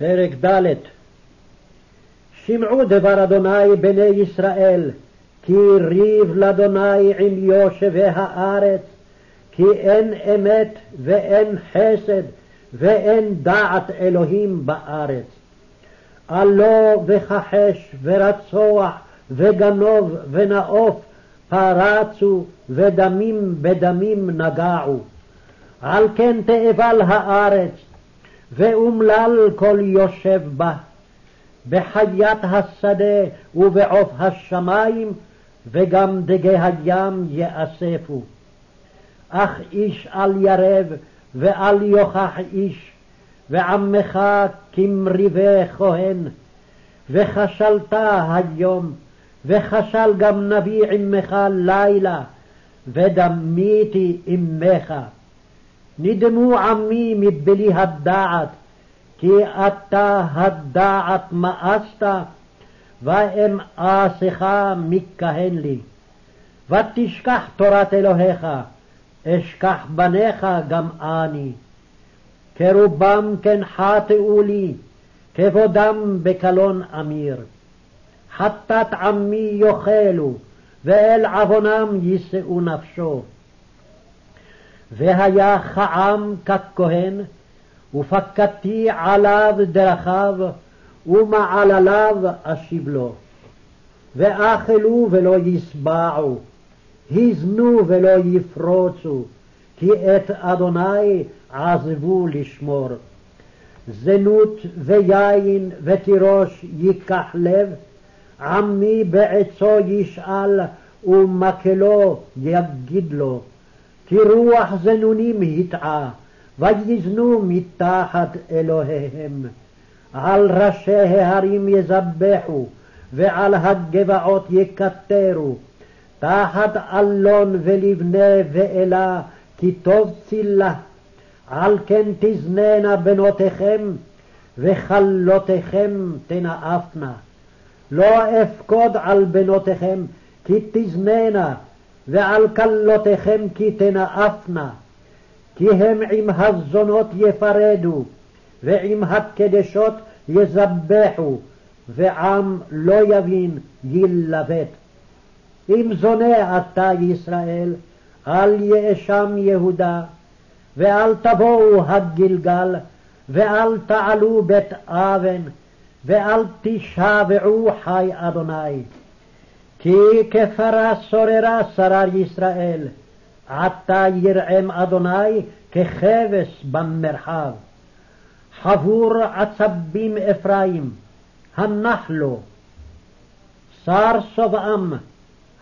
פרק ד' שמעו דבר אדוני בני ישראל, כי ריב לאדוני עם יושבי הארץ, כי אין אמת ואין חסד ואין דעת אלוהים בארץ. עלו וכחש ורצוח וגנוב ונאוף פרצו ודמים בדמים נגעו. על כן תאבל הארץ ואומלל כל יושב בה, בחיית השדה ובעוף השמים, וגם דגי הים יאספו. אך איש אל ירב, ואל יוכח איש, ועמך כמריבי כהן, וכשלת היום, וכשל גם נביא עמך לילה, ודמיתי עמך. נדמו עמי מבלי הדעת, כי אתה הדעת מאסת, ואמאסך מכהן לי. ותשכח תורת אלוהיך, אשכח בניך גם אני. כרובם כן חטאו לי, כבודם בקלון אמיר. חטאת עמי יאכלו, ואל עוונם יישאו נפשו. והיה כעם ככהן, ופקדתי עליו דרכיו, ומעלליו אשיב לו. ואכלו ולא ישבעו, הזנו ולא יפרוצו, כי את אדוני עזבו לשמור. זנות ויין ותירוש ייקח לב, עמי בעצו ישאל, ומקלו יגיד לו. כי רוח זנונים הטעה, ויזנו מתחת אלוהיהם. על ראשי ההרים יזבחו, ועל הגבעות יקטרו, תחת אלון ולבנה ואלה, כי טוב צילה. על כן תזננה בנותיכם, וכלותיכם תנאפנה. לא אפקוד על בנותיכם, כי תזננה, ועל כלותיכם כי תנאפנה, כי הם עם הזונות יפרדו, ועם הקדשות יזבחו, ועם לא יבין ילבט. אם זונה אתה ישראל, אל יאשם יהודה, ואל תבואו הגלגל, ואל תעלו בית אבן, ואל תשבעו חי אדוני. כי כפרה סוררה שרר ישראל, עתה ירעם אדוני ככבש במרחב. חבור עצבים אפרים, הנח לו. שר שובעם,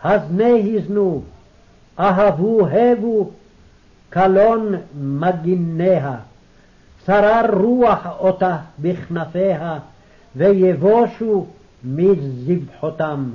הזנה הזנו, אהבו הבו, קלון מגיניה. שרר רוח אותה בכנפיה, ויבושו מזבחותם.